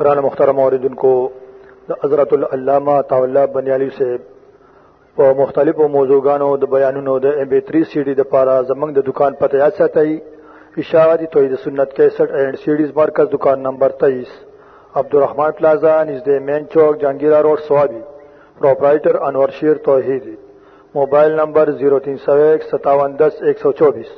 گران محترم عوردن کو حضرت العلامہ طاولہ بنیالی سے په مختلفو موضوعګانو د بیانونو د ام بي 3 سي ډي د پاره زمنګ د دکان پته یاد ساتي اشاعتی توحید سنت 61 اینڈ سیډیز مرکز دکان نمبر 23 عبدالرحمن پلازا، نزد مین چوک، Jahangira road, Swabi. Proprietor Anwar Sher Tauheed. Mobile number 03015710124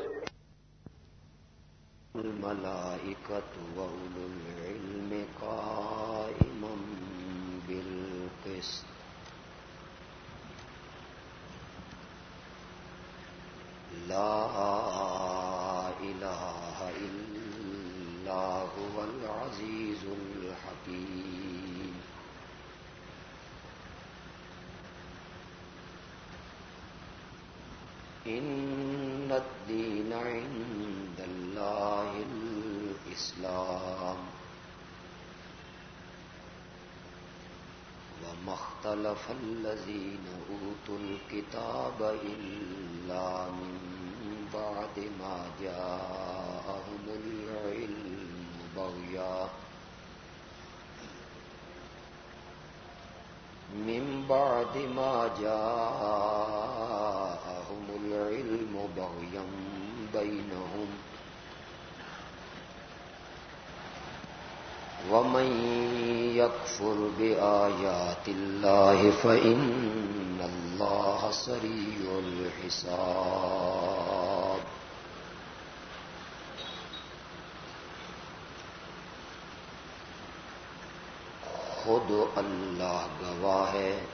لا الہ الا هو العزیز الحکیم ان الدین عند اللہ الاسلام وما اختلف الذين اوتوا الكتاب الا من بعد ما جاءهم العلم بغيا من بعد ما جاءهم العلم بغيا بينهم ومن يكفر بآيات الله فإن الله سريع الحساب. خود اللہ گواہ ہے۔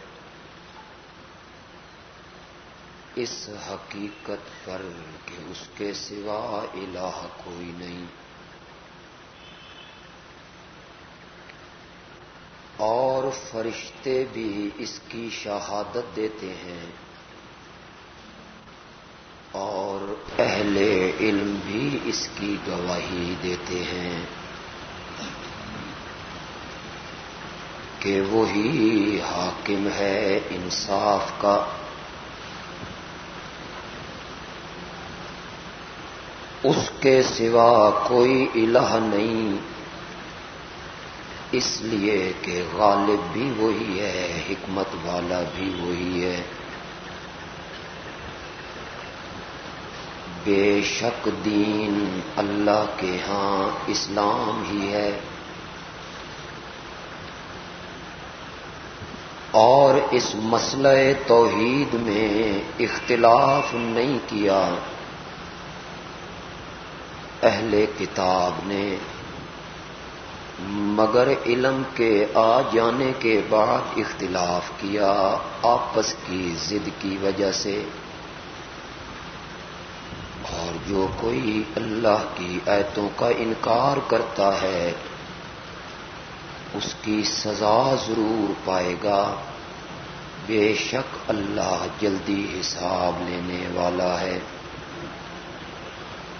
اس حقیقت پر کہ اس کے سوا الہ کوئی نہیں۔ اور فرشتے بھی اس کی شہادت دیتے ہیں۔ اور اہل علم بھی اس کی گواہی دیتے ہیں۔ کہ وہی حاکم ہے انصاف کا۔ اس کے سوا کوئی الہ نہیں۔ اس لیے کہ غالب بھی وہی ہے، حکمت والا بھی وہی ہے۔ بے شک دین اللہ کے ہاں اسلام ہی ہے۔ اور اس مسئلہ توحید میں اختلاف نہیں کیا۔ اہل کتاب نے مگر علم کے آ جانے کے بعد اختلاف کیا آپس کی ضد کی وجہ سے۔ اور جو کوئی اللہ کی ایتوں کا انکار کرتا ہے اس کی سزا ضرور پائے گا۔ بے شک اللہ جلدی حساب لینے والا ہے۔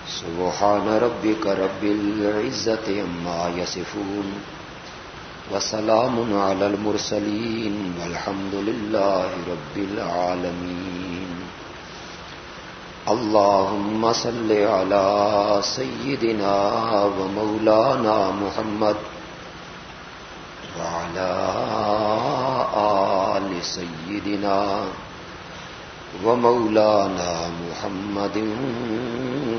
سبحان ربك رب العزة عما يصفون وسلام على المرسلين والحمد لله رب العالمين اللهم صل على سيدنا ومولانا محمد۔ وعلى آل سيدنا ومولانا محمد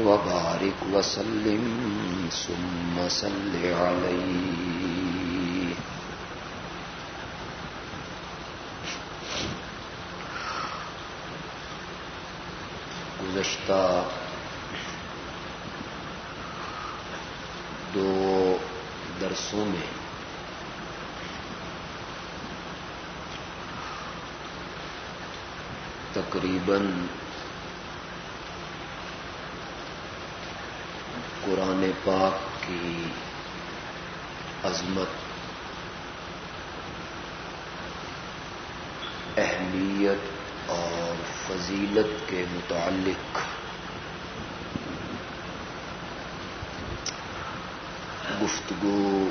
وبارك وسلم ثم صل عليه. گزشتہ دو درسوں میں تقریباً قرآن پاک کی عظمت اہمیت اور فضیلت کے متعلق۔ گفتگو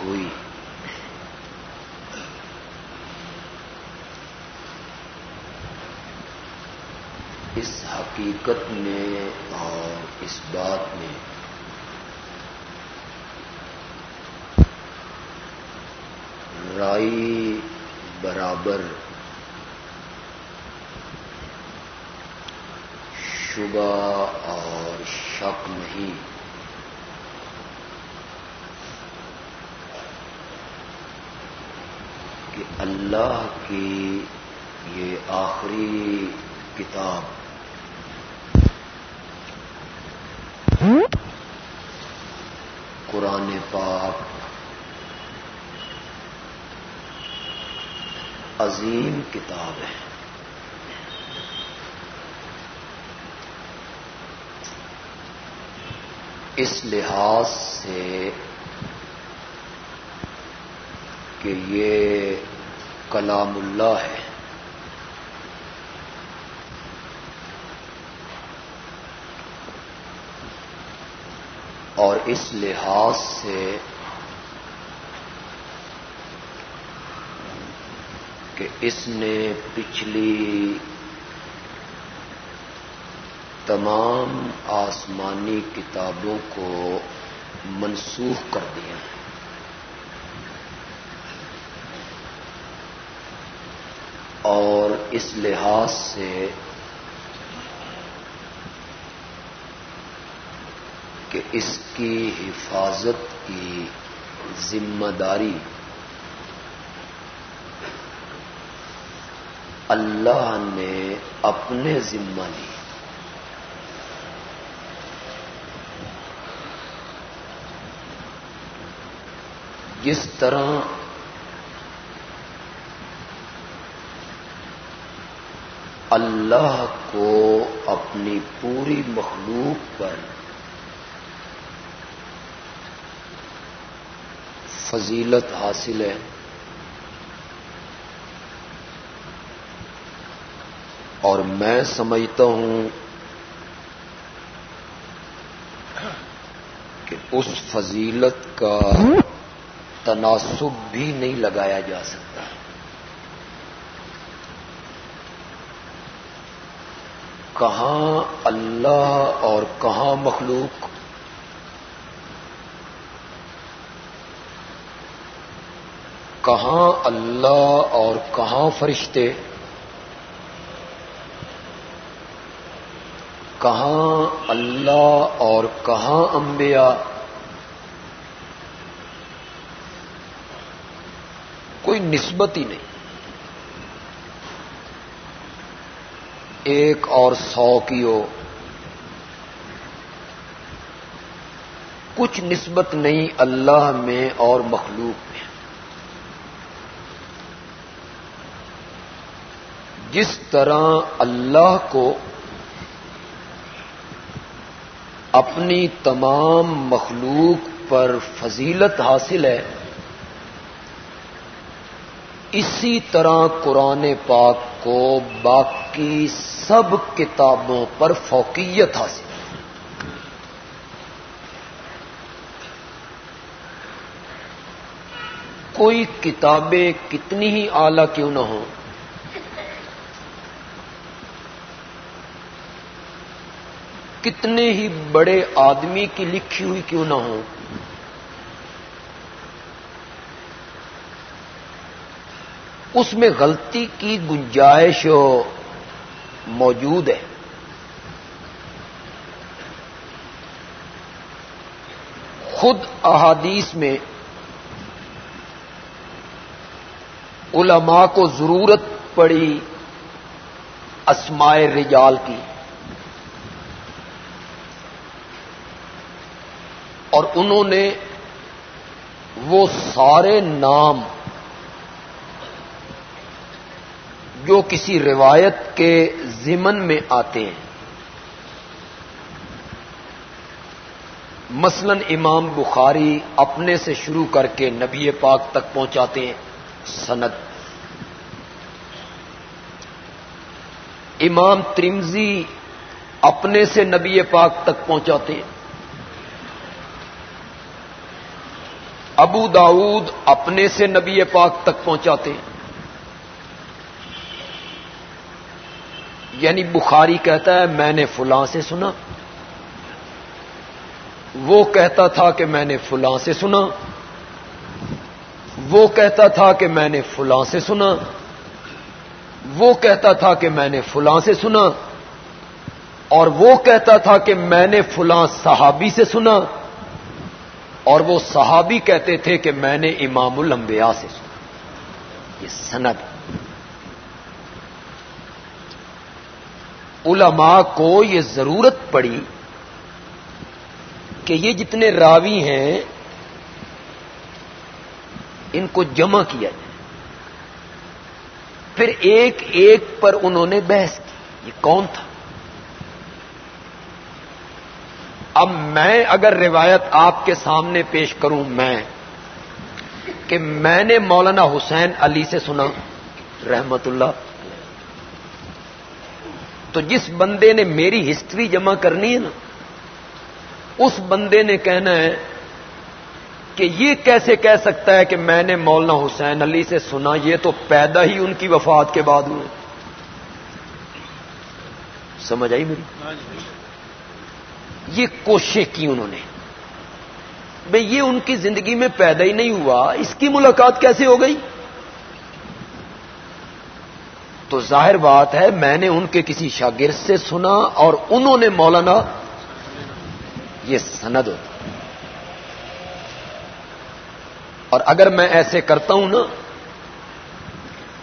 ہوئی اس حقیقت میں اور اس بات میں۔ گہرائی برابر۔ شبہ اور شک نہیں۔ کہ اللہ کی یہ آخری کتاب قرآن پاک۔ عظیم کتاب ہے۔ اس لحاظ سے کہ یہ کلام اللہ ہے۔ اور اس لحاظ سے کہ اس نے پچھلی تمام آسمانی کتابوں کو منسوخ کر دیا ہے۔ اور اس لحاظ سے کہ اس کی حفاظت کی ذمہ داری اللہ نے اپنے ذمہ لی۔ جس طرح اللہ کو اپنی پوری مخلوق پر فضیلت حاصل ہے۔ اور میں سمجھتا ہوں کہ اس فضیلت کا تناسب بھی نہیں لگایا جا سکتا۔ کہاں اللہ اور کہاں مخلوق کہاں اللہ اور کہاں فرشتے؟ کہاں اللہ اور کہاں انبیاء؟ کوئی نسبت ہی نہیں۔ ایک اور سو کی ہو کچھ نسبت نہیں اللہ میں اور مخلوق۔ جس طرح اللہ کو اپنی تمام مخلوق پر فضیلت حاصل ہے، اسی طرح قرآن پاک کو باقی سب کتابوں پر فوقیت حاصل ہے۔ کوئی کتابیں کتنی ہی اعلی کیوں نہ ہوں کتنے ہی بڑے آدمی کی لکھی ہوئی کیوں نہ ہو اس میں غلطی کی گنجائش موجود ہے۔ خود احادیث میں علماء کو ضرورت پڑی اسمائے رجال کی۔ اور انہوں نے وہ سارے نام جو کسی روایت کے ضمن میں آتے ہیں، مثلا امام بخاری اپنے سے شروع کر کے نبی پاک تک پہنچاتے ہیں، سند۔ امام ترمزی اپنے سے نبی پاک تک پہنچاتے ہیں۔ ابو داود اپنے سے نبی پاک تک پہنچاتے ہیں۔ یعنی بخاری کہتا ہے، میں نے فلاں سے سنا۔ وہ کہتا تھا کہ میں نے فلاں سے سنا۔ وہ کہتا تھا کہ میں نے فلاں سے سنا۔ وہ کہتا تھا کہ میں نے فلاں سے سنا۔ اور وہ کہتا تھا کہ میں نے فلاں صحابی سے سنا۔ اور وہ صحابی کہتے تھے کہ میں نے امام الانبیاء سے سنا۔ یہ سند۔ علماء کو یہ ضرورت پڑی کہ یہ جتنے راوی ہیں، ان کو جمع کیا جائے۔ پھر ایک ایک پر انہوں نے بحث کی۔ یہ کون تھا؟ اب میں اگر روایت آپ کے سامنے پیش کروں میں، کہ میں نے مولانا حسین علی سے سنا، رحمت اللہ۔ تو جس بندے نے میری ہسٹری جمع کرنی ہے نا، اس بندے نے کہنا ہے کہ یہ کیسے کہہ سکتا ہے کہ میں نے مولانا حسین علی سے سنا، یہ تو پیدا ہی ان کی وفات کے بعد ہوئے۔ سمجھ آئی میری؟ یہ کوشش کی انہوں نے۔ بھئی یہ ان کی زندگی میں پیدا ہی نہیں ہوا، اس کی ملاقات کیسے ہو گئی؟ تو ظاہر بات ہے، میں نے ان کے کسی شاگرد سے سنا اور انہوں نے مولانا یہ سند ہوتا اور اگر میں ایسے کرتا ہوں نا،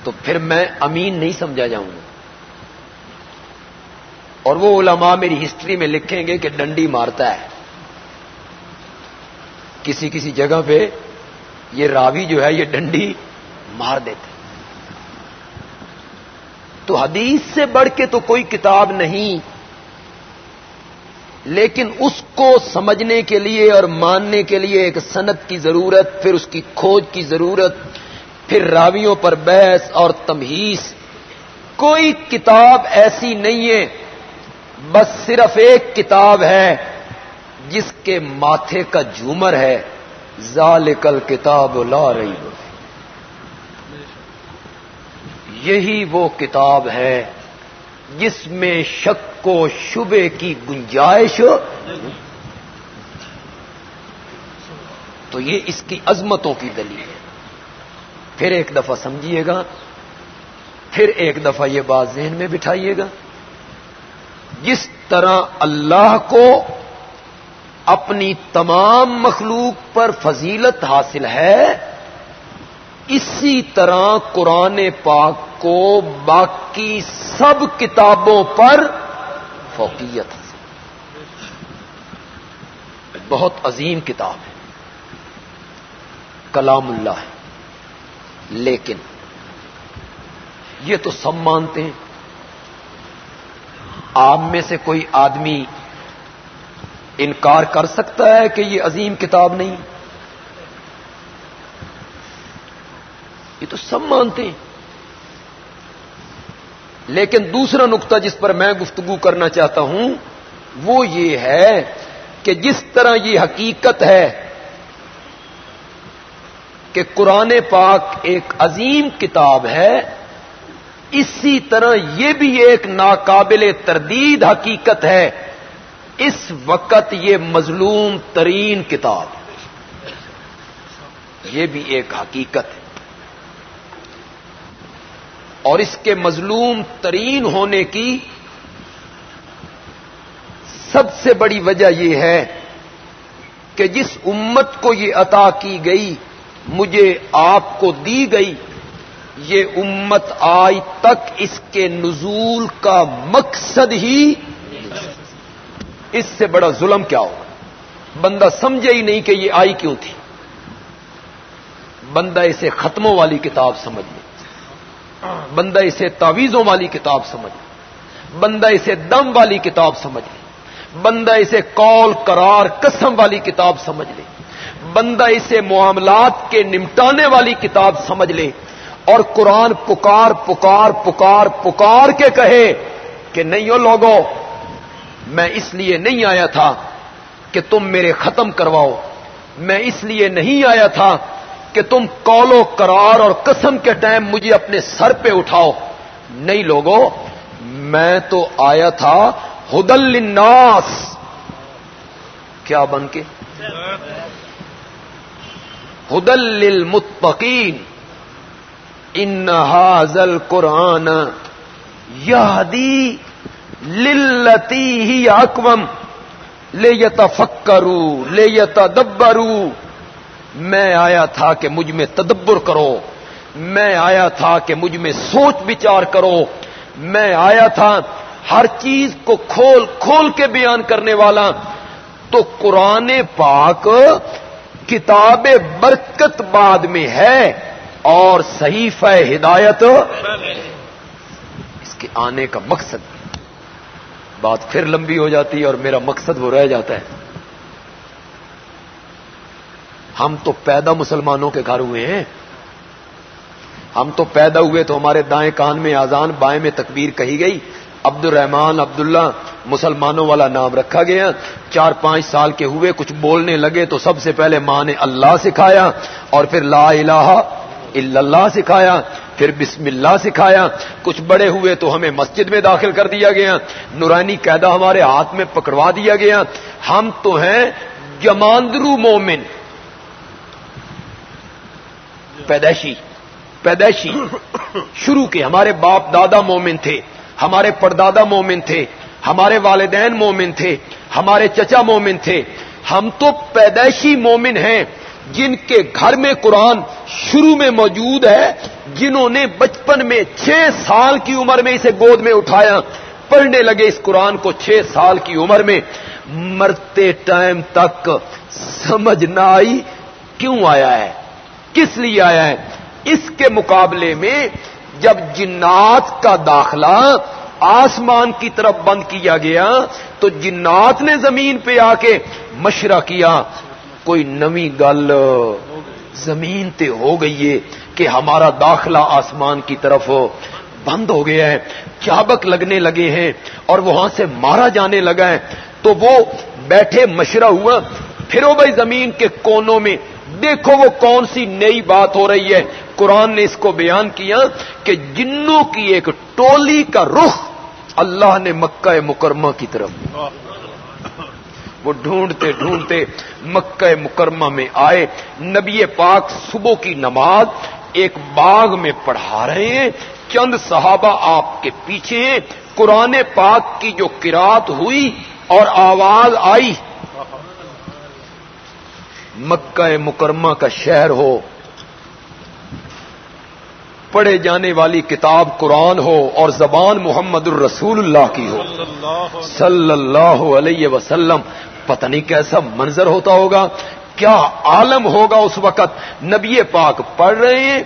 تو پھر میں امین نہیں سمجھا جاؤں گا۔ اور وہ علماء میری ہسٹری میں لکھیں گے کہ ڈنڈی مارتا ہے۔ کسی کسی جگہ پہ یہ راوی جو ہے یہ ڈنڈی مار دیتے تو حدیث سے بڑھ کے تو کوئی کتاب نہیں، لیکن اس کو سمجھنے کے لیے اور ماننے کے لیے ایک صنعت کی ضرورت، پھر اس کی کھوج کی ضرورت، پھر راویوں پر بحث اور تمہیس۔ کوئی کتاب ایسی نہیں ہے بس صرف ایک کتاب ہے، جس کے ماتھے کا جھومر ہے ذالکل کتاب لا رہی یہی وہ کتاب ہے، جس میں شک و شبے کی گنجائش۔ تو یہ اس کی عظمتوں کی دلیل ہے۔ پھر ایک دفعہ سمجھیے گا، پھر ایک دفعہ یہ بات ذہن میں بٹھائیے گا۔ جس طرح اللہ کو اپنی تمام مخلوق پر فضیلت حاصل ہے، اسی طرح قرآن پاک کو باقی سب کتابوں پر فوقیت حاصل بہت عظیم کتاب ہے۔ کلام اللہ ہے۔ لیکن یہ تو سب مانتے ہیں۔ آپ میں سے کوئی آدمی انکار کر سکتا ہے کہ یہ عظیم کتاب نہیں؟ یہ تو سب مانتے ہیں۔ لیکن دوسرا نقطہ جس پر میں گفتگو کرنا چاہتا ہوں، وہ یہ ہے کہ جس طرح یہ حقیقت ہے کہ قرآن پاک ایک عظیم کتاب ہے اسی طرح یہ بھی ایک ناقابل تردید حقیقت ہے۔ اس وقت یہ مظلوم ترین کتاب۔ یہ بھی ایک حقیقت ہے۔ اور اس کے مظلوم ترین ہونے کی سب سے بڑی وجہ یہ ہے کہ جس امت کو یہ عطا کی گئی، مجھے آپ کو دی گئی یہ امت آج تک اس کے نزول کا مقصد ہی اس سے بڑا ظلم کیا ہوگا؟ بندہ سمجھے ہی نہیں کہ یہ آئی کیوں تھی۔ بندہ اسے ختموں والی کتاب سمجھ لے۔ بندہ اسے تعویذوں والی کتاب سمجھ لے۔ بندہ اسے دم والی کتاب سمجھ لے۔ بندہ اسے کال کرار قسم والی کتاب سمجھ لے۔ بندہ اسے معاملات کے نمٹانے والی کتاب سمجھ لے۔ اور قرآن پکار پکار پکار پکار کے کہے کہ نہیں ہو لوگوں میں اس لیے نہیں آیا تھا کہ تم میرے ختم کرواؤ۔ میں اس لیے نہیں آیا تھا کہ تم کولو کرار اور قسم کے ٹائم مجھے اپنے سر پہ اٹھاؤ۔ نہیں لوگوں میں تو آیا تھا ہدل الناس کیا بن کے؟ ہدل للمتقین۔ ان حاضل قرآن یادی للتی ہی اکوم لے یتفکرو لے یتدبرو میں آیا تھا کہ مجھ میں تدبر کرو، میں آیا تھا کہ مجھ میں سوچ بچار کرو، میں آیا تھا ہر چیز کو کھول کھول کے بیان کرنے والا، تو قرآن پاک کتاب برکت بعد میں ہے۔ اور صحیف ہدایت. اس کے آنے کا مقصد بات پھر لمبی ہو جاتی ہے اور میرا مقصد وہ رہ جاتا ہے. ہم تو پیدا مسلمانوں کے گھر ہوئے ہیں. ہم تو پیدا ہوئے تو ہمارے دائیں کان میں آزان بائیں میں تکبیر کہی گئی. عبد الرحمان عبداللہ مسلمانوں والا نام رکھا گیا. چار پانچ سال کے ہوئے کچھ بولنے لگے تو سب سے پہلے ماں نے اللہ سکھایا اور پھر لا الہ الا اللہ سکھایا، پھر بسم اللہ سکھایا، کچھ بڑے ہوئے تو ہمیں مسجد میں داخل کر دیا گیا، نورانی قیدا ہمارے ہاتھ میں پکڑوا دیا گیا، ہم تو ہیں جماندرو مومن، پیدائشی پیدائشی، شروع کے ہمارے باپ دادا مومن تھے، ہمارے پردادا مومن تھے، ہمارے والدین مومن تھے، ہمارے چچا مومن تھے، ہم تو پیدائشی مومن ہیں جن کے گھر میں قرآن شروع میں موجود ہے، جنہوں نے بچپن میں چھ سال کی عمر میں اسے گود میں اٹھایا۔ پڑھنے لگے اس قرآن کو چھ سال کی عمر میں۔ مرتے ٹائم تک سمجھ نہ آئی کیوں آیا ہے؟ کس لیے آیا ہے؟ اس کے مقابلے میں جب جنات کا داخلہ آسمان کی طرف بند کیا گیا، تو جنات نے زمین پہ آ کے مشورہ کیا۔ کوئی نمی گل زمین تے ہو گئی ہے کہ ہمارا داخلہ آسمان کی طرف بند ہو گیا ہے، چابک لگنے لگے ہیں اور وہاں سے مارا جانے لگا ہے۔ تو وہ بیٹھے مشرہ ہوا پھرو بھائی زمین کے کونوں میں دیکھو وہ کون سی نئی بات ہو رہی ہے۔ قرآن نے اس کو بیان کیا کہ جنوں کی ایک ٹولی کا رخ اللہ نے مکہ مکرمہ کی طرف۔ وہ ڈھونڈتے ڈھونڈتے مکہ مکرمہ میں آئے۔ نبی پاک صبح کی نماز ایک باغ میں پڑھا رہے ہیں۔ چند صحابہ آپ کے پیچھے ہیں۔ قرآن پاک کی جو کراط ہوئی اور آواز آئی۔ مکہ مکرمہ کا شہر ہو۔ پڑھے جانے والی کتاب قرآن ہو اور زبان محمد الرسول اللہ کی ہو۔ صلی اللہ علیہ وسلم۔ پتہ نہیں کیسا منظر ہوتا ہوگا، کیا عالم ہوگا اس وقت۔ نبی پاک پڑھ رہے ہیں،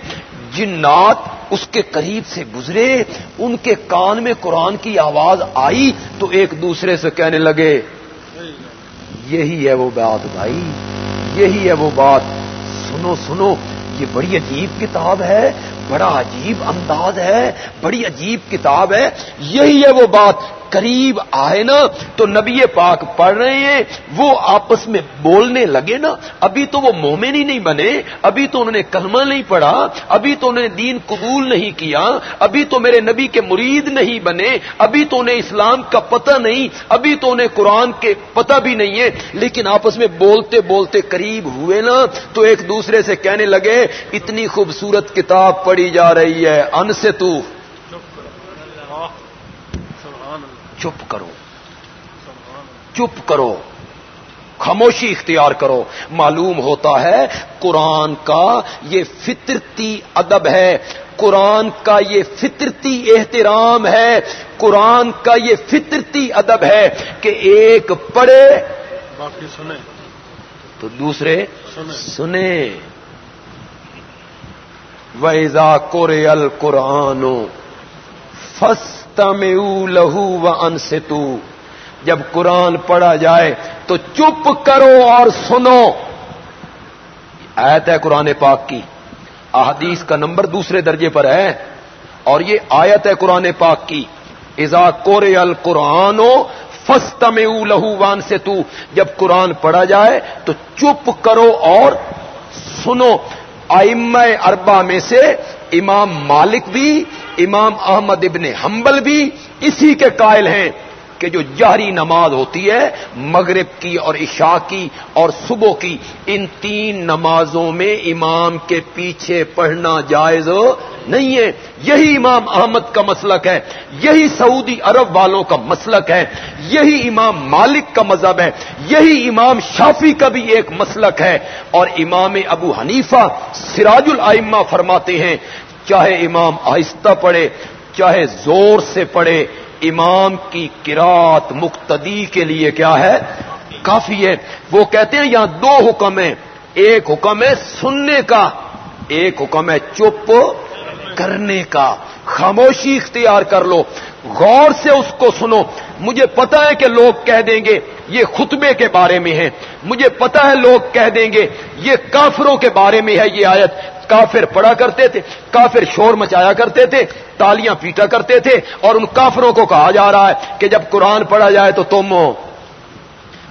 جنات اس کے قریب سے گزرے، ان کے کان میں قرآن کی آواز آئی تو ایک دوسرے سے کہنے لگے، یہی ہے وہ بات بھائی، یہی ہے وہ بات۔ سنو سنو، یہ بڑی عجیب کتاب ہے، بڑا عجیب انداز ہے، بڑی عجیب کتاب ہے، یہی ہے وہ بات۔ قریب آئے نا تو نبی پاک پڑھ رہے ہیں، وہ آپس میں بولنے لگے نا۔ ابھی تو وہ مومن ہی نہیں بنے، ابھی تو انہوں نے کلمہ نہیں پڑھا، ابھی تو انہوں نے دین قبول نہیں کیا، ابھی تو میرے نبی کے مرید نہیں بنے، ابھی تو انہیں اسلام کا پتہ نہیں، ابھی تو انہیں قرآن کے پتہ بھی نہیں ہے۔ لیکن آپس میں بولتے بولتے قریب ہوئے نا، تو ایک دوسرے سے کہنے لگے، اتنی خوبصورت کتاب پڑھی جا رہی ہے ان سے تو چپ کرو۔ چپ کرو۔ خاموشی اختیار کرو۔ معلوم ہوتا ہے قرآن کا یہ فطرتی ادب ہے۔ قرآن کا یہ فطرتی احترام ہے۔ قرآن کا یہ فطرتی ادب ہے کہ ایک پڑھے۔ باقی سنیں۔ تو دوسرے سنیں۔ ویزا کورے القرآن فستا میں لہو و ان جب قرآن پڑھا جائے تو چپ کرو اور سنو۔ آیت ہے قرآن پاک کی۔ احادیث کا نمبر دوسرے درجے پر ہے۔ اور یہ آیت ہے قرآن پاک کی۔ ازا کورے القرآن فستا میں لہو وان سے تو جب قرآن پڑھا جائے تو چپ کرو اور سنو۔ ائمہ اربا میں سے امام مالک بھی امام احمد ابن حنبل بھی اسی کے قائل ہیں کہ جو جہری نماز ہوتی ہے، مغرب کی اور عشاء کی اور صبح کی، ان تین نمازوں میں امام کے پیچھے پڑھنا جائز نہیں ہے۔ یہی امام احمد کا مسلک ہے، یہی سعودی عرب والوں کا مسلک ہے، یہی امام مالک کا مذہب ہے، یہی امام شافی کا بھی ایک مسلک ہے۔ اور امام ابو حنیفہ سراج العمہ فرماتے ہیں چاہے امام آہستہ پڑھے، چاہے زور سے پڑھے، امام کی قرات مقتدی کے لیے کیا ہے؟ کافی ہے۔ وہ کہتے ہیں یہاں دو حکم ہیں۔ ایک حکم ہے سننے کا، ایک حکم ہے چپ کرنے کا خاموشی اختیار کر لو۔ غور سے اس کو سنو۔ مجھے پتا ہے کہ لوگ کہہ دیں گے، یہ خطبے کے بارے میں ہے۔ مجھے پتا ہے لوگ کہہ دیں گے، یہ کافروں کے بارے میں ہے یہ آیت۔ کافر پڑا کرتے تھے، کافر شور مچایا کرتے تھے، تالیاں پیٹا کرتے تھے اور ان کافروں کو کہا جا رہا ہے کہ جب قرآن پڑھا جائے تو تم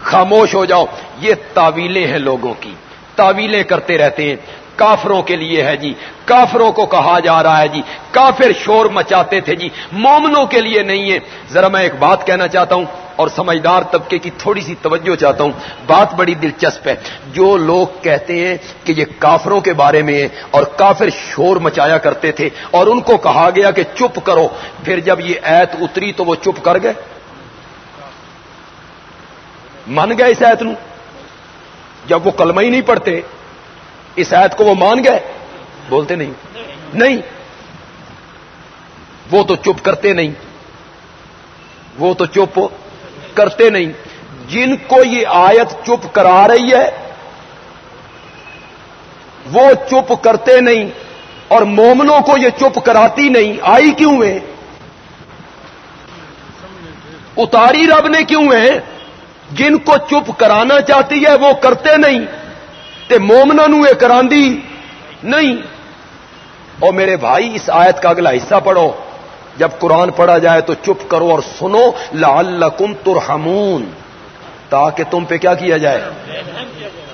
خاموش ہو جاؤ۔ یہ تعویلیں ہیں لوگوں کی۔ تعویلیں کرتے رہتے ہیں۔ کافروں کے لیے ہے جی۔ کافروں کو کہا جا رہا ہے جی۔ کافر شور مچاتے تھے جی۔ مومنوں کے لیے نہیں ہے۔ ذرا میں ایک بات کہنا چاہتا ہوں اور سمجھدار طبقے کی تھوڑی سی توجہ چاہتا ہوں۔ بات بڑی دلچسپ ہے۔ جو لوگ کہتے ہیں کہ یہ کافروں کے بارے میں ہے اور کافر شور مچایا کرتے تھے اور ان کو کہا گیا کہ چپ کرو۔ پھر جب یہ ایت اتری تو وہ چپ کر گئے۔ من گئے اس ایت نو؟ جب وہ کلمہ ہی نہیں پڑھتے۔ اس آیت کو وہ مان گئے؟ بولتے نہیں۔ نہیں۔ وہ تو چپ کرتے نہیں۔ وہ تو چپ کرتے نہیں۔ جن کو یہ آیت چپ کرا رہی ہے، وہ چپ کرتے نہیں۔ اور مومنوں کو یہ چپ کراتی نہیں۔ آئی کیوں ہے اتاری رب نے کیوں ہے جن کو چپ کرانا چاہتی ہے، وہ کرتے نہیں۔ تے مومنا نو یہ کرا نہیں۔ اور میرے بھائی، اس آیت کا اگلا حصہ پڑھو۔ جب قرآن پڑھا جائے تو چپ کرو اور سنو، لعلکم ترحمون۔ تاکہ تم پہ کیا کیا جائے؟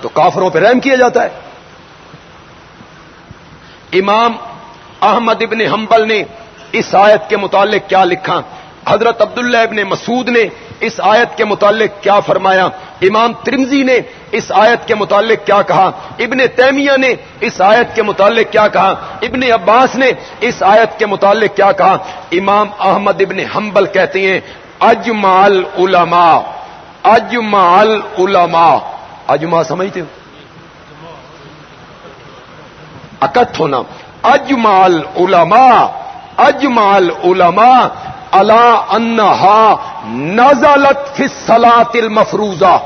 تو کافروں پہ رحم کیا جاتا ہے۔ امام احمد ابن حنبل نے اس آیت کے متعلق کیا لکھا۔ حضرت عبداللہ ابن مسعود نے اس آیت کے متعلق کیا فرمایا؟ امام ترمزی نے اس آیت کے متعلق کیا کہا؟ ابن تیمیہ نے اس آیت کے متعلق کیا کہا؟ ابن عباس نے اس آیت کے متعلق کیا کہا؟ امام احمد ابن حنبل کہتے ہیں اجمال علماء اجمال علماء اجما سمجھتے ہو؟ اکت ہونا۔ اجمال علماء اجمال علماء اللہ انہا نزلت الصلاة المفروضہ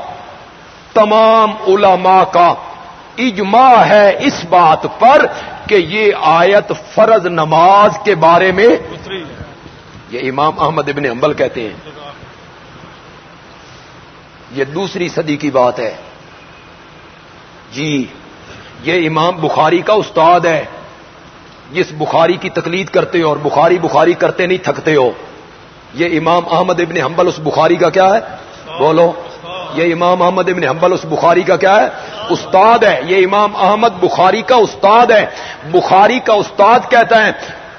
تمام علماء کا اجماع ہے اس بات پر کہ یہ آیت فرض نماز کے بارے میں یہ امام احمد ابن امبل کہتے ہیں۔ یہ دوسری صدی کی بات ہے۔ جی یہ امام بخاری کا استاد ہے۔ جس بخاری کی تقلید کرتے ہو اور بخاری بخاری کرتے نہیں تھکتے ہو۔ یہ امام احمد ابن حنبل اس بخاری کا کیا ہے؟ بولو. یہ امام احمد ابن حنبل اس بخاری کا کیا ہے؟ استاد ہے. یہ امام احمد بخاری کا استاد ہے. بخاری کا استاد کہتا ہے،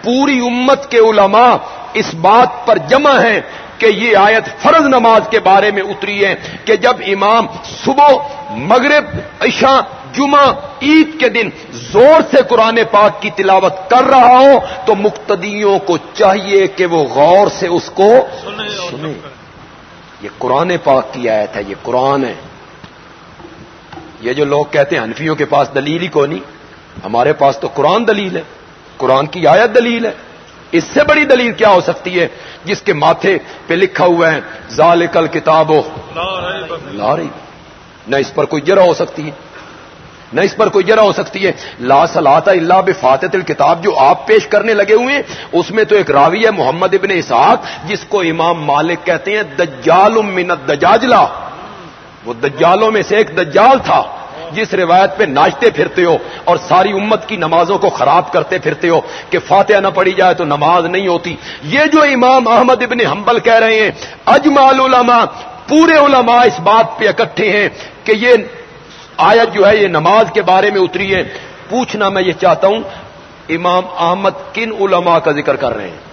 پوری امت کے علماء اس بات پر جمع ہیں کہ یہ آیت فرض نماز کے بارے میں اتری ہے کہ جب امام صبح، مغرب، عشاء جمعہ عید کے دن زور سے قرآن پاک کی تلاوت کر رہا ہوں تو مقتدیوں کو چاہیے کہ وہ غور سے اس کو سنے یہ قرآن پاک کی آیت ہے یہ قرآن ہے۔ یہ جو لوگ کہتے ہیں انفیوں کے پاس دلیل ہی کو نہیں ہمارے پاس تو قرآن دلیل ہے قرآن کی آیت دلیل ہے۔ اس سے بڑی دلیل کیا ہو سکتی ہے؟ جس کے ماتھے پہ لکھا ہوا ہے ذالکل کتاب ہو نہ اس پر کوئی جرا ہو سکتی ہے۔ نہ اس پر کوئی جرا ہو سکتی ہے۔ لا سلاتا اللہ بفاتت الکتاب جو آپ پیش کرنے لگے ہوئے ہیں، اس میں تو ایک راوی ہے محمد ابن اسحاق، جس کو امام مالک کہتے ہیں دجال من الدجاجلا وہ دجالوں میں سے ایک دجال تھا۔ جس روایت پہ ناچتے پھرتے ہو اور ساری امت کی نمازوں کو خراب کرتے پھرتے ہو کہ فاتحہ نہ پڑی جائے تو نماز نہیں ہوتی۔ یہ جو امام احمد ابن حنبل کہہ رہے ہیں، اجمال علماء، پورے علماء اس بات پہ اکٹھے ہیں کہ یہ آیت جو ہے یہ نماز کے بارے میں اتری ہے۔ پوچھنا میں یہ چاہتا ہوں، امام احمد کن علماء کا ذکر کر رہے ہیں؟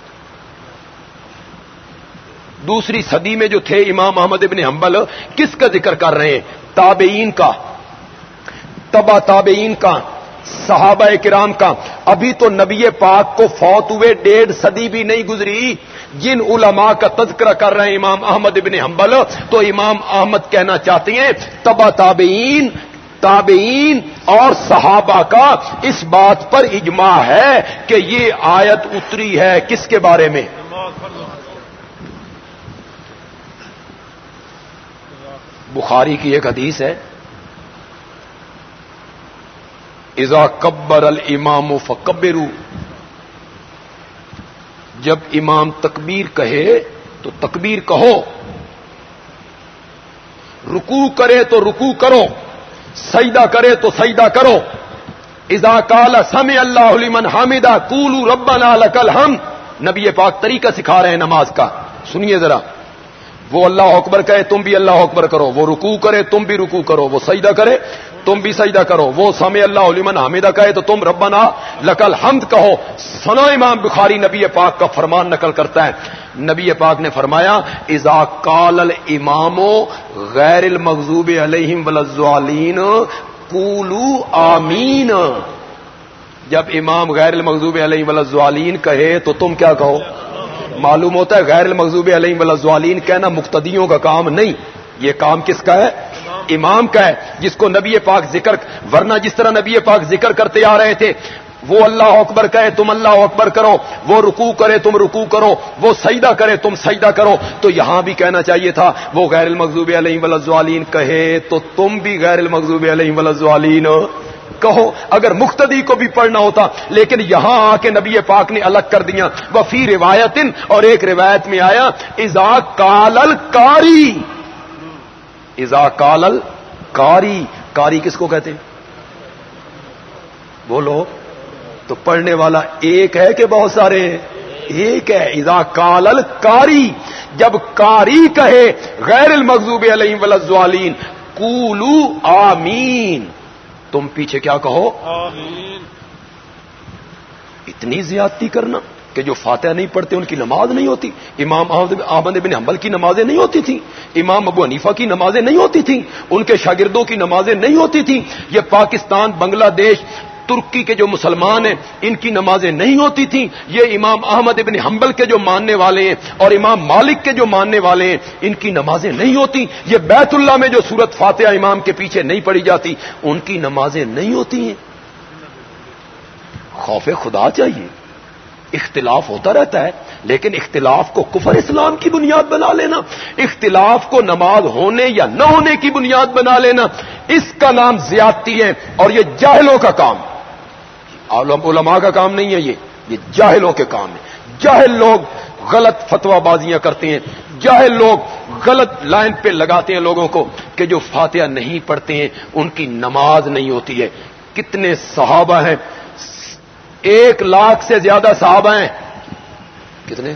دوسری صدی میں جو تھے امام محمد ابن حنبل، کس کا ذکر کر رہے ہیں؟ تابعین کا، تبا تابعین کا، صحابہ کرام کا۔ ابھی تو نبی پاک کو فوت ہوئے ڈیڑھ صدی بھی نہیں گزری۔ جن علماء کا تذکرہ کر رہے ہیں امام احمد ابن حنبل، تو امام احمد کہنا چاہتے ہیں، تبا تابعین تابعین اور صحابہ کا اس بات پر اجماع ہے کہ یہ آیت اتری ہے کس کے بارے میں؟ بخاری کی ایک حدیث ہے ازا کبر المام فکبرو، جب امام تکبیر کہے تو تکبیر کہو رکو کرے تو رکو کرو۔ سجدہ کرے تو سجدہ کرو۔ ازا کال سم اللہ علیمن حامدہ کولو ربنا لکل ہم نبی پاک طریقہ سکھا رہے ہیں نماز کا۔ سنیے ذرا۔ وہ اللہ اکبر کہے تم بھی اللہ اکبر کرو، وہ رکو کرے تم بھی رکو کرو، وہ سجدہ کرے تم بھی سجدہ کرو، وہ سمے اللہ علیمن حامدہ کہے تو تم ربنا لکل حمد کہو۔ سنا امام بخاری نبی پاک کا فرمان نقل کرتا ہے۔ نبی پاک نے فرمایا ازا کال الامام غیر المغضوب علیہم ولزوالین قولو آمین۔ جب امام غیر المغضوب علیہ ولزوالین کہے تو تم کیا کہو؟ معلوم ہوتا ہے غیر المغضوب علیہ ولزوالین کہنا مقتدیوں کا کام نہیں۔ یہ کام کس کا ہے؟ امام کا ہے، جس کو نبی پاک ذکر، ورنہ جس طرح نبی پاک ذکر کرتے آ رہے تھے، وہ اللہ اکبر کہے تم اللہ اکبر کرو، وہ رکو کرے تم رکو کرو، وہ سجدہ کرے تم سجدہ کرو۔ تو یہاں بھی کہنا چاہیے تھا، وہ غیر المغضوب علیہ ولزوالین کہے تو تم بھی غیر المغضوب علیہ ولزوالین کہو، اگر مختدی کو بھی پڑھنا ہوتا، لیکن یہاں آ کے نبی پاک نے الگ کر دیا۔ وفی روایت اور ایک روایت میں آیا ازا کالل کاری ازا کالل کاری کاری کس کو کہتے ہیں؟ بولو۔ تو پڑھنے والا ایک ہے کہ بہت سارے ایک ہے۔ ازا کالل کاری جب کاری کہے، غیر المغضوب علیہ ولزوالین کولو آمین. تم پیچھے کیا کہو؟ آمین۔ اتنی زیادتی کرنا کہ جو فاتحہ نہیں پڑھتے ان کی نماز نہیں ہوتی۔ امام احمد بن حنبل کی نمازیں نہیں ہوتی تھیں۔ امام ابو حنیفہ کی نمازیں نہیں ہوتی تھیں۔ ان کے شاگردوں کی نمازیں نہیں ہوتی تھیں۔ یہ پاکستان بنگلہ دیش ترکی کے جو مسلمان ہیں، ان کی نمازیں نہیں ہوتی تھیں۔ یہ امام احمد ابن حنبل کے جو ماننے والے ہیں اور امام مالک کے جو ماننے والے ہیں، ان کی نمازیں نہیں ہوتی۔ یہ بیت اللہ میں جو سورت فاتحہ امام کے پیچھے نہیں پڑی جاتی، ان کی نمازیں نہیں ہوتی ہیں۔ خوف خدا چاہیے۔ اختلاف ہوتا رہتا ہے، لیکن اختلاف کو کفر اسلام کی بنیاد بنا لینا۔ اختلاف کو نماز ہونے یا نہ ہونے کی بنیاد بنا لینا۔ اس کا نام زیادتی ہے اور یہ جاہلوں کا کام۔ علماء کا کام نہیں ہے یہ. یہ جاہلوں کے کام ہے. جاہل لوگ غلط فتوا بازیاں کرتے ہیں. جاہل لوگ غلط لائن پہ لگاتے ہیں لوگوں کو کہ جو فاتحہ نہیں پڑھتے ہیں، ان کی نماز نہیں ہوتی ہے. کتنے صحابہ ہیں؟ ایک لاکھ سے زیادہ صحابہ ہیں. کتنے؟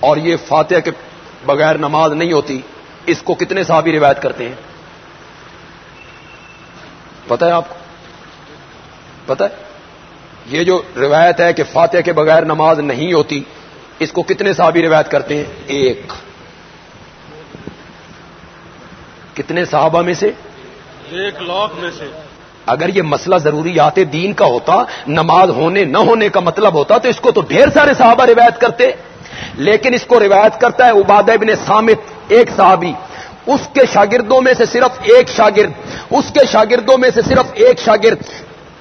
اور یہ فاتحہ کے بغیر نماز نہیں ہوتی. اس کو کتنے صحابی روایت کرتے ہیں؟ پتہ ہے آپ کو؟ پتہ ہے؟ یہ جو روایت ہے کہ فاتحہ کے بغیر نماز نہیں ہوتی اس کو کتنے صحابی روایت کرتے ہیں؟ ایک۔ کتنے صحابہ میں سے؟ ایک لاکھ میں سے۔ اگر یہ مسئلہ ضروریات دین کا ہوتا نماز ہونے نہ ہونے کا مطلب ہوتا تو اس کو تو ڈھیر سارے صحابہ روایت کرتے۔ لیکن اس کو روایت کرتا ہے عبادہ ابن سامت ایک صحابی۔ اس کے شاگردوں میں سے صرف ایک شاگرد۔ اس کے شاگردوں میں سے صرف ایک شاگرد۔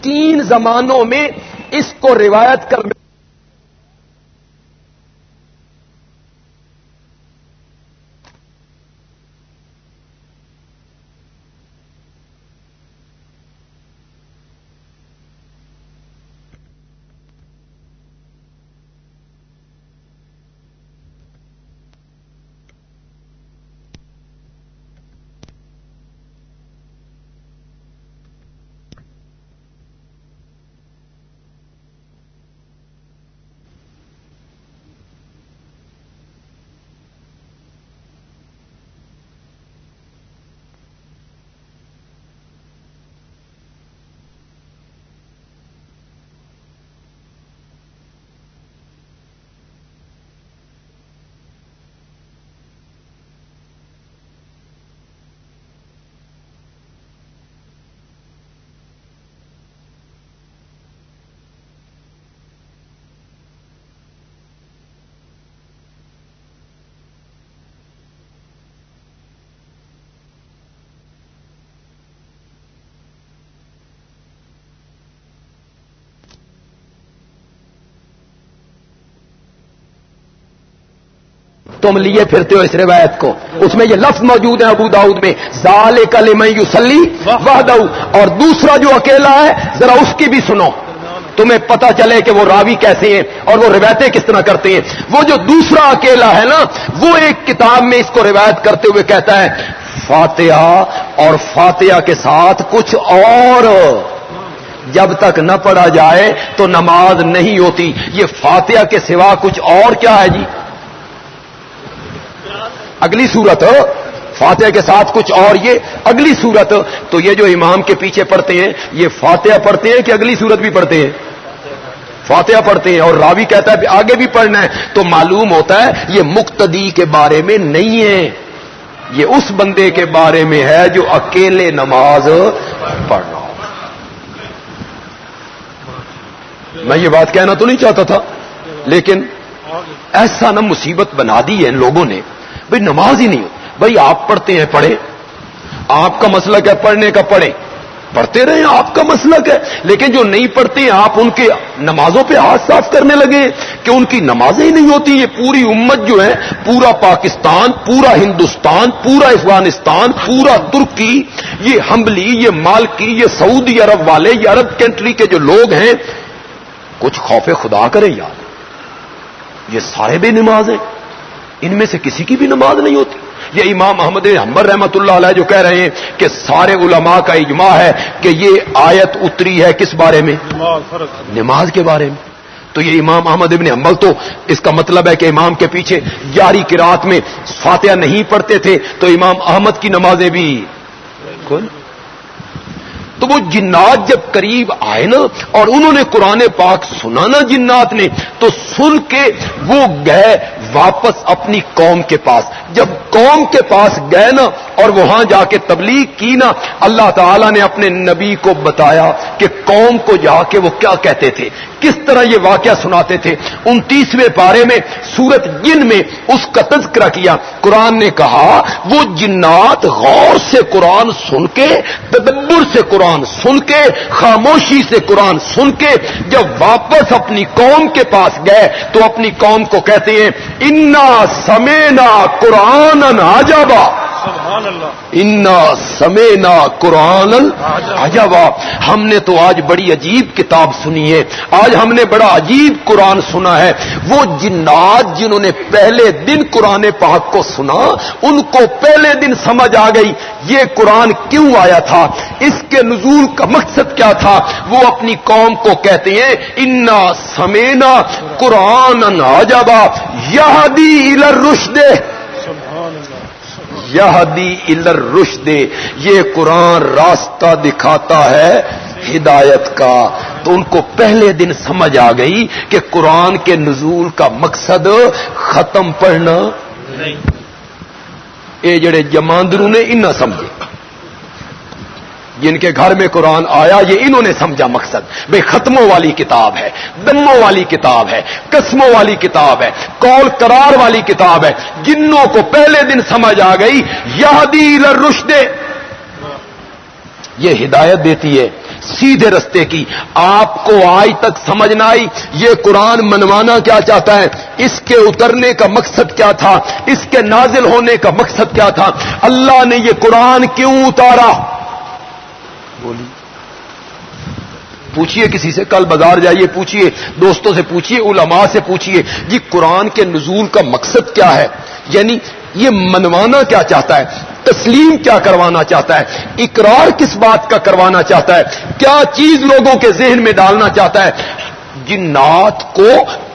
تین زمانوں میں اس کو روایت کر تم لیے پھرتے ہو اس روایت کو۔ اس میں یہ لفظ موجود ہے ابو داؤد میں زال کل میں یوسلی وحدہ۔ اور دوسرا جو اکیلا ہے، ذرا اس کی بھی سنو۔ تمہیں پتا چلے کہ وہ راوی کیسے ہیں اور وہ روایتیں کس طرح کرتے ہیں۔ وہ جو دوسرا اکیلا ہے نا، وہ ایک کتاب میں اس کو روایت کرتے ہوئے کہتا ہے، فاتحہ۔ اور فاتحہ کے ساتھ کچھ اور۔ جب تک نہ پڑھا جائے تو نماز نہیں ہوتی۔ یہ فاتحہ کے سوا کچھ اور کیا ہے جی؟ اگلی صورت، فاتحہ کے ساتھ کچھ اور، یہ اگلی صورت، تو یہ جو امام کے پیچھے پڑھتے ہیں، یہ فاتحہ پڑھتے ہیں کہ اگلی صورت بھی پڑھتے ہیں؟ فاتحہ پڑھتے ہیں اور راوی کہتا ہے آگے بھی پڑھنا ہے، تو معلوم ہوتا ہے یہ مقتدی کے بارے میں نہیں ہے۔ یہ اس بندے کے بارے میں ہے جو اکیلے نماز پڑھنا میں یہ بات کہنا تو نہیں چاہتا تھا، لیکن ایسا نہ مصیبت بنا دی ہے ان لوگوں نے۔ بھائی نماز ہی نہیں ہو۔ بھائی آپ پڑھتے ہیں پڑھے آپ کا مسئلہ کیا پڑھنے کا پڑھے پڑھتے رہے آپ کا مسئلہ کیا لیکن جو نہیں پڑھتے آپ ان کے نمازوں پہ ہاتھ صاف کرنے لگے کہ ان کی نمازیں ہی نہیں ہوتی یہ پوری امت جو ہے، پورا پاکستان، پورا ہندوستان، پورا افغانستان، پورا ترکی، یہ حملی، یہ مالکی، یہ سعودی عرب والے، یہ عرب کنٹری کے جو لوگ ہیں، کچھ خوف خدا کرے یار۔ یہ سارے نماز ہیں۔ ان میں سے کسی کی بھی نماز نہیں ہوتی۔ یہ امام محمد حمبر رحمت اللہ علیہ جو کہہ رہے ہیں کہ سارے علماء کا اجماع ہے کہ یہ آیت اتری ہے کس بارے میں؟ نماز کے بارے میں۔ تو یہ امام احمد ابن حمبل تو اس کا مطلب ہے کہ امام کے پیچھے جاری کی رات میں فاتحہ نہیں پڑھتے تھے تو امام احمد کی نمازیں بھی۔ تو وہ جنات جب قریب آئے نا اور انہوں نے قرآن پاک سنا نا جنات نے، تو سن کے وہ گئے واپس اپنی قوم کے پاس۔ جب قوم کے پاس گئے نا اور وہاں جا کے تبلیغ کی نا، اللہ تعالیٰ نے اپنے نبی کو بتایا کہ قوم کو جا کے وہ کیا کہتے تھے، کس طرح یہ واقعہ سناتے تھے۔ انتیسویں پارے میں سورت جن میں اس کا تذکرہ کیا۔ قرآن نے کہا، وہ جنات غور سے قرآن سن کے، تدبر سے قرآن سن کے، خاموشی سے قرآن سن کے، جب واپس اپنی قوم کے پاس گئے تو اپنی قوم کو کہتے ہیں، انا سمینا قرآن آجابا انا سمینا قرآن عجبا. ہم نے تو آج بڑی عجیب کتاب سنی ہے. آج ہم نے بڑا عجیب قرآن سنا ہے. وہ جنات جنہوں نے پہلے دن قرآن پاک کو سنا، ان کو پہلے دن سمجھ آ گئی، یہ قرآن کیوں آیا تھا؟ اس کے نزول کا مقصد کیا تھا؟ وہ اپنی قوم کو کہتے ہیں، انا سمینا قرآن عجبا. یادی الرشد. یہدی الر رشد یہ قرآن راستہ دکھاتا ہے ہدایت کا۔ تو ان کو پہلے دن سمجھ آ گئی کہ قرآن کے نزول کا مقصد ختم پڑھنا۔ اے جڑے جماندرو نے ان سمجھے۔ جن کے گھر میں قرآن آیا، یہ انہوں نے سمجھا مقصد۔ بے ختموں والی کتاب ہے، دموں والی کتاب ہے، قسموں والی کتاب ہے کول کرار والی کتاب ہے۔ جنوں کو پہلے دن سمجھ آ گئی یادی رشدے یہ ہدایت دیتی ہے، سیدھے رستے کی۔ آپ کو آج تک سمجھ نہ آئی، یہ قرآن منوانا کیا چاہتا ہے؟ اس کے اترنے کا مقصد کیا تھا؟ اس کے نازل ہونے کا مقصد کیا تھا؟ اللہ نے یہ قرآن کیوں اتارا؟ بولی۔ پوچھئے کسی سے، کل بازار جائیے، پوچھئے، دوستوں سے پوچھئے، علماء سے پوچھئے جی قرآن کے نزول کا مقصد کیا ہے؟ یعنی یہ منوانا کیا چاہتا ہے؟ تسلیم کیا کروانا چاہتا ہے؟ اقرار کس بات کا کروانا چاہتا ہے؟ کیا چیز لوگوں کے ذہن میں ڈالنا چاہتا ہے؟ جنات کو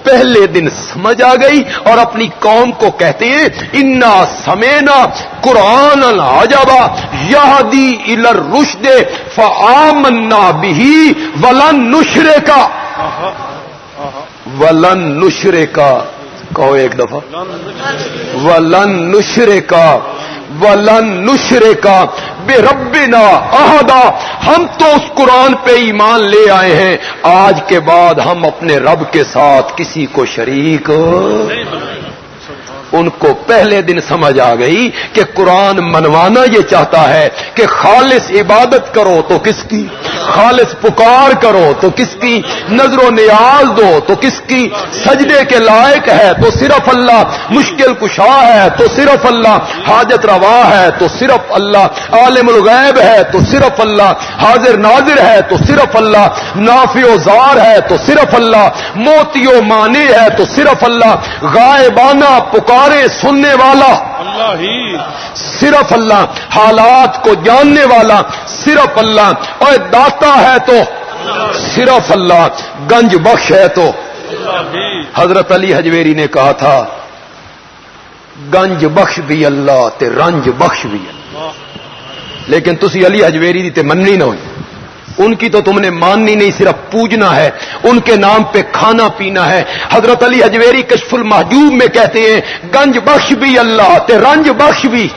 پہلے دن سمجھ آ گئی اور اپنی قوم کو کہتے ہیں، انا سمینا قرآن آجابا یادی الر رشد فآمنا بھی ولن نشرے کا ولن نشرے کا کہو ایک دفعہ۔ ولن نشرے کا ولن نشرے کا بے رب احدا ہم تو اس قرآن پہ ایمان لے آئے ہیں، آج کے بعد ہم اپنے رب کے ساتھ کسی کو شریک ان کو پہلے دن سمجھ آ گئی کہ قرآن منوانا یہ چاہتا ہے کہ خالص عبادت کرو تو کس کی؟ خالص پکار کرو تو کس کی؟ نظر و نیاز دو تو کس کی؟ سجدے کے لائق ہے تو صرف اللہ، مشکل کشا ہے تو صرف اللہ، حاجت روا ہے تو صرف اللہ، عالم الغیب ہے تو صرف اللہ، حاضر ناظر ہے تو صرف اللہ نافی و زار ہے تو صرف اللہ، موتی و مانی ہے تو صرف اللہ، غائبانہ پکارے سننے والا اللہ ہی۔ صرف اللہ حالات کو جاننے والا صرف اللہ۔ اور داتا ہے تو صرف اللہ۔ گنج بخش ہے تو۔ حضرت علی حجویری نے کہا تھا گنج بخش بھی اللہ تے رنج بخش بھی اللہ۔ لیکن تسی علی حجویری دی تے مننی نہ ہوئی۔ ان کی تو تم نے ماننی نہیں، صرف پوجنا ہے۔ ان کے نام پہ کھانا پینا ہے۔ حضرت علی حجویری کشف المحجوب میں کہتے ہیں، گنج بخش بھی اللہ، تے رنج بخش بھی۔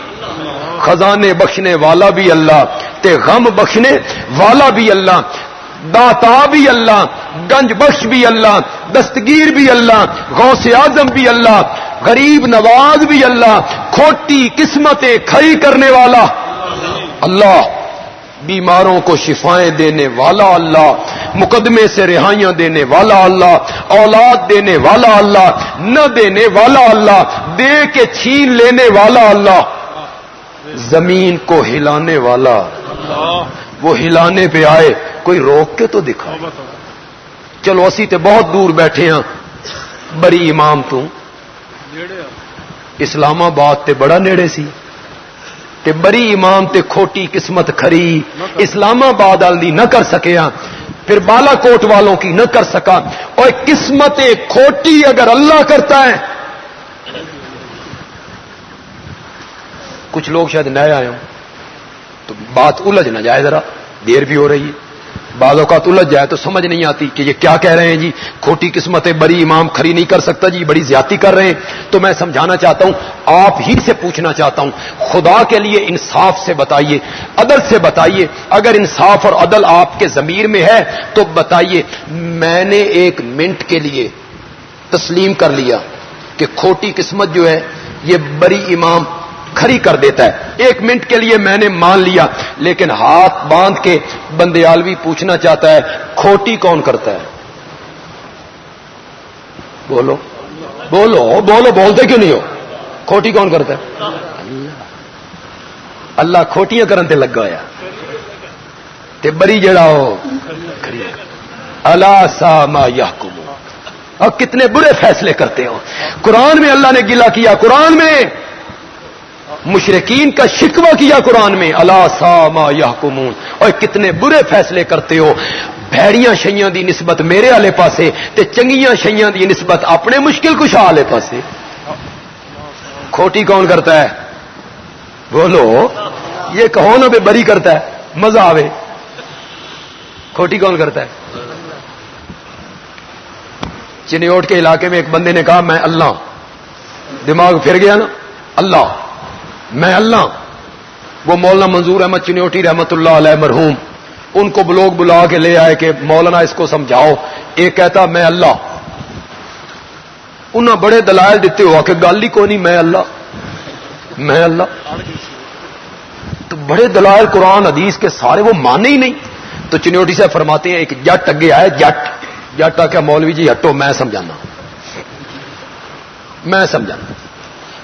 خزانے بخشنے والا بھی اللہ، تے غم بخشنے والا بھی اللہ۔ داتا بھی اللہ، گنج بخش بھی اللہ، دستگیر بھی اللہ، غوث اعظم بھی اللہ، غریب نواز بھی اللہ، کھوٹی قسمتیں کھڑی کرنے والا۔ اللہ۔ بیماروں کو شفائیں دینے والا اللہ، مقدمے سے رہائیاں دینے والا اللہ، اولاد دینے والا اللہ، نہ دینے والا اللہ، دے کے چھین لینے والا اللہ۔ زمین کو ہلانے والا۔ اللہ وہ ہلانے پہ آئے، کوئی روک کے تو دکھائے۔ چلو اسی تے بہت دور بیٹھے ہاں بڑی امام تو۔ اسلام آباد تے بڑا نیڑے سی۔ تے بری امام تے کھوٹی قسمت کھری، اسلام آباد والی نہ کر سکیا پھر بالا کوٹ والوں کی نہ کر سکا اور قسمت کھوٹی اگر اللہ کرتا ہے، کچھ لوگ شاید نئے آئے ہوں، تو بات الجھ نہ جائے ذرا، دیر بھی ہو رہی ہے۔ بعض اوقات الجھ جائے تو سمجھ نہیں آتی کہ یہ کیا کہہ رہے ہیں جی۔ کھوٹی قسمتیں بڑی امام کھری نہیں کر سکتا جی بڑی زیادتی کر رہے ہیں۔ تو میں سمجھانا چاہتا ہوں، آپ ہی سے پوچھنا چاہتا ہوں، خدا کے لیے انصاف سے بتائیے، عدل سے بتائیے۔ اگر انصاف اور عدل آپ کے ضمیر میں ہے تو بتائیے، میں نے ایک منٹ کے لیے تسلیم کر لیا کہ کھوٹی قسمت جو ہے، یہ بڑی امام کھری کر دیتا ہے۔ ایک منٹ کے لیے میں نے مان لیا، لیکن ہاتھ باندھ کے بندیالوی پوچھنا چاہتا ہے، کھوٹی کون کرتا ہے؟ بولو۔ بولو بولو، بولتے کیوں نہیں ہو؟ کھوٹی کون کرتا ہے؟ اللہ۔ اللہ کھوٹیاں کرن تے لگا ہوا۔ تے بری جڑا ہو۔ اللہ سا ما یحکم اور کتنے برے فیصلے کرتے ہو۔ قرآن میں اللہ نے گلا کیا، قرآن میں۔ مشرقین کا شکوہ کیا قرآن میں؟ اللہ سا ما یحکمون۔ اور کتنے برے فیصلے کرتے ہو۔ بھیڑیاں شیاں دی نسبت میرے والے پاسے تے چنگیاں شیاں دی نسبت اپنے مشکل کشا والے پاسے۔ کھوٹی کون کرتا ہے؟ بولو۔ یہ کہو نا بے بری کرتا ہے۔ مزہ آوے۔ کھوٹی کون کرتا ہے؟ چنیوٹ کے علاقے میں ایک بندے نے کہا، میں اللہ دماغ پھر گیا نا۔ اللہ۔ میں اللہ، وہ مولانا منظور احمد چنیوٹی رحمت اللہ علیہ مرحوم، ان کو لوگ بلا کے لے آئے کہ مولانا اس کو سمجھاؤ۔ ایک کہتا میں اللہ۔ انہاں بڑے دلائل دیتے ہوا کہ گل ہی کو نہیں؟ میں اللہ۔ میں اللہ۔ تو بڑے دلائل قرآن، حدیث کے سارے وہ مانے ہی نہیں۔ تو چنیوٹی سے فرماتے ہیں، ایک جٹ اگے آئے، جٹ۔ جٹ آ کے مولوی جی ہٹو، میں سمجھانا۔ میں سمجھانا۔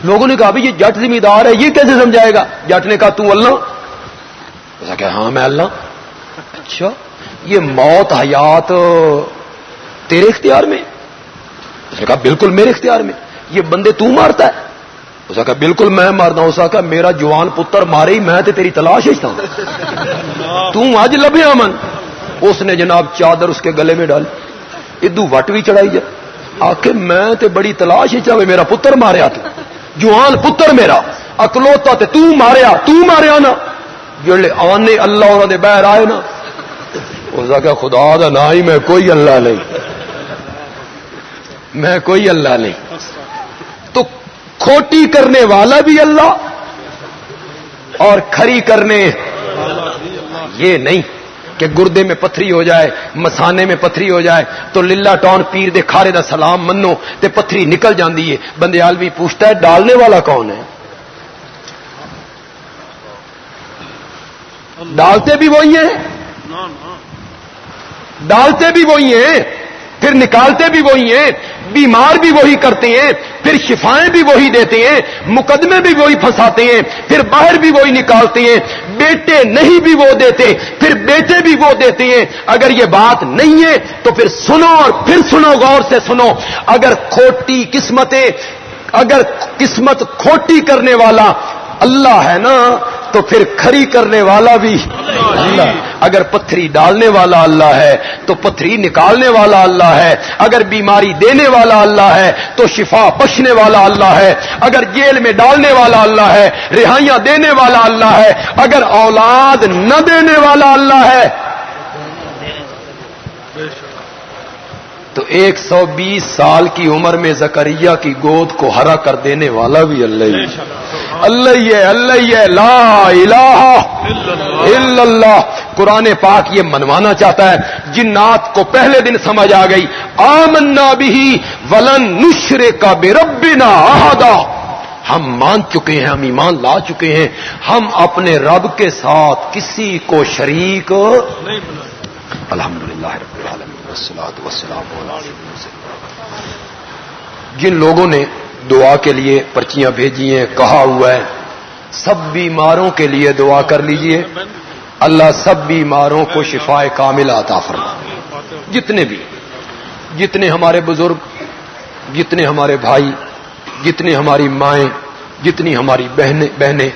لوگوں نے کہا بھی یہ جٹ ذمہ دار ہے، یہ کیسے سمجھائے گا؟ جٹ نے کہا، تو اللہ؟ ایسا کہ ہاں میں اللہ. اچھا یہ موت حیات تیرے اختیار میں؟ اس نے کہا، بالکل میرے اختیار میں۔ یہ بندے تو مارتا ہے۔ اس نے کہا، بالکل میں مارتا ہوں۔ اس نے کہا، میرا جوان پتر مارے ہی، میں تے تیری تلاش ہی تھا تو اج لبیا من۔ اس نے جناب چادر اس کے گلے میں ڈالی۔ ادو وٹ بھی چڑھائی جا۔ آخر میں تے بڑی تلاش ہی چاہے میرا پتر ماریا تو جوان پتر میرا، اکلوتا تے تو ماریا تو ماریا نا۔ جڑے آنے اللہ انہوں نے بہر آئے نا اس کا خدا دا نا ہی میں کوئی اللہ نہیں۔ میں کوئی اللہ نہیں۔ تو کھوٹی کرنے والا بھی اللہ اور کھری کرنے یہ نہیں۔ کہ گردے میں پتھری ہو جائے مسانے میں پتھری ہو جائے تو للہ ٹون پیر دے کھارے دا سلام منو تے پتھری نکل جاندی ہے۔ بندیال بھی پوچھتا ہے ڈالنے والا کون ہے؟ ڈالتے بھی وہی ہیں؟ ڈالتے بھی وہی ہیں؟ پھر نکالتے بھی وہی ہیں، بیمار بھی وہی کرتے ہیں، پھر شفائیں بھی وہی دیتے ہیں، مقدمے بھی وہی پھنساتے ہیں، پھر باہر بھی وہی نکالتے ہیں، بیٹے نہیں بھی وہ دیتے، پھر بیٹے بھی وہ دیتے ہیں۔ اگر یہ بات نہیں ہے تو پھر سنو اور پھر سنو، غور سے سنو۔ اگر کھوٹی قسمتیں، اگر قسمت کھوٹی کرنے والا اللہ ہے نا، تو پھر کھری کرنے والا بھی۔ اللہ۔ اگر پتھری ڈالنے والا اللہ ہے، تو پتھری نکالنے والا اللہ ہے۔ اگر بیماری دینے والا اللہ ہے، تو شفا بچنے والا اللہ ہے۔ اگر جیل میں ڈالنے والا اللہ ہے، رہائیاں دینے والا اللہ ہے۔ اگر اولاد نہ دینے والا اللہ ہے تو ایک سو بیس سال کی عمر میں زکریہ کی گود کو ہرا کر دینے والا بھی اللہ ہی اللہ ہی ہے، اللہ ہی ہے۔ لا الہ الا اللہ۔ قرآن پاک یہ منوانا چاہتا ہے، جنات کو پہلے دن سمجھ آ گئی۔ آمنا بھی ولن نشرے کا بے ربنا ہم مان چکے ہیں، ہم ایمان لا چکے ہیں۔ ہم اپنے رب کے ساتھ کسی کو شریک۔ الحمد للہ رب العالمین۔ جن لوگوں نے دعا کے لیے پرچیاں بھیجی ہیں، کہا ہوا ہے، سب بیماروں کے لیے دعا کر لیجیے۔ اللہ سب بیماروں کو شفا کامل عطا فرما۔ جتنے بھی، جتنے ہمارے بزرگ، جتنے ہمارے بھائی، جتنے ہماری مائیں، جتنی ہماری بہنیں بہنیں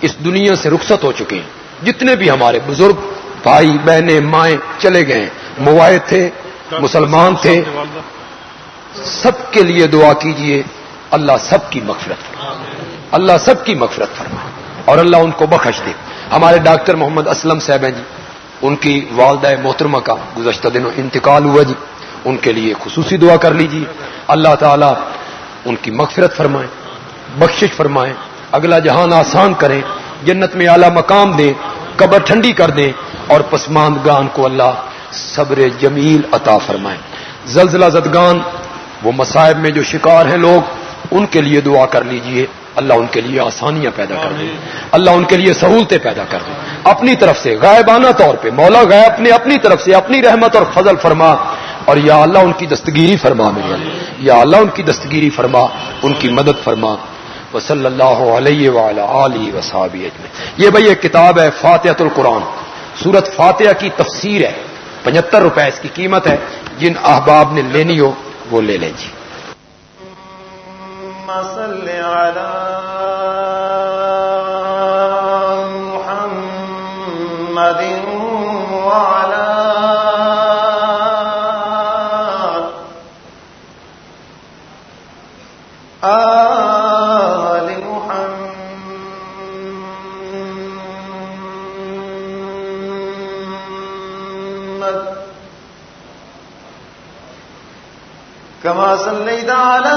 اس دنیا سے رخصت ہو چکے ہیں۔ جتنے بھی ہمارے بزرگ، بھائی، بہنیں، مائیں چلے گئے ہیں موائد تھے مسلمان تھے۔ سب کے لیے دعا کیجیے اللہ سب کی مغفرت فرما اللہ سب کی مغفرت فرما اور اللہ ان کو بخش دے۔ ہمارے ڈاکٹر محمد اسلم صاحب ہیں جی ان کی والدہ محترمہ کا گزشتہ دنوں انتقال ہوا جی۔ ان کے لیے خصوصی دعا کر لیجیے اللہ تعالیٰ ان کی مغفرت فرمائیں بخشش فرمائیں اگلا جہان آسان کریں جنت میں اعلی مقام دیں قبر ٹھنڈی کر دیں اور پسماندگان کو اللہ صبر جمیل عطا فرمائیں زلزلہ زدگان، وہ مصائب میں جو شکار ہیں لوگ، ان کے لیے دعا کر لیجیے۔ اللہ ان کے لیے آسانیاں پیدا کر دے۔ اللہ ان کے لیے سہولتیں پیدا کر دے۔ اپنی طرف سے غائبانہ طور پہ، مولا غائب اپنے اپنی طرف سے اپنی رحمت اور فضل فرما۔ اور یا اللہ ان کی دستگیری فرما میرے یا اللہ ان کی دستگیری فرما، ان کی مدد فرما۔ وہ صلی اللہ علیہ علی وصحاب یہ بھائی ایک کتاب ہے فاتحت القرآن۔ سورت فاتحہ کی تفسیر ہے۔ پچہتر روپے اس کی قیمت ہے، جن احباب نے لینی ہو، وہ لے لیں جی۔ كما صليت على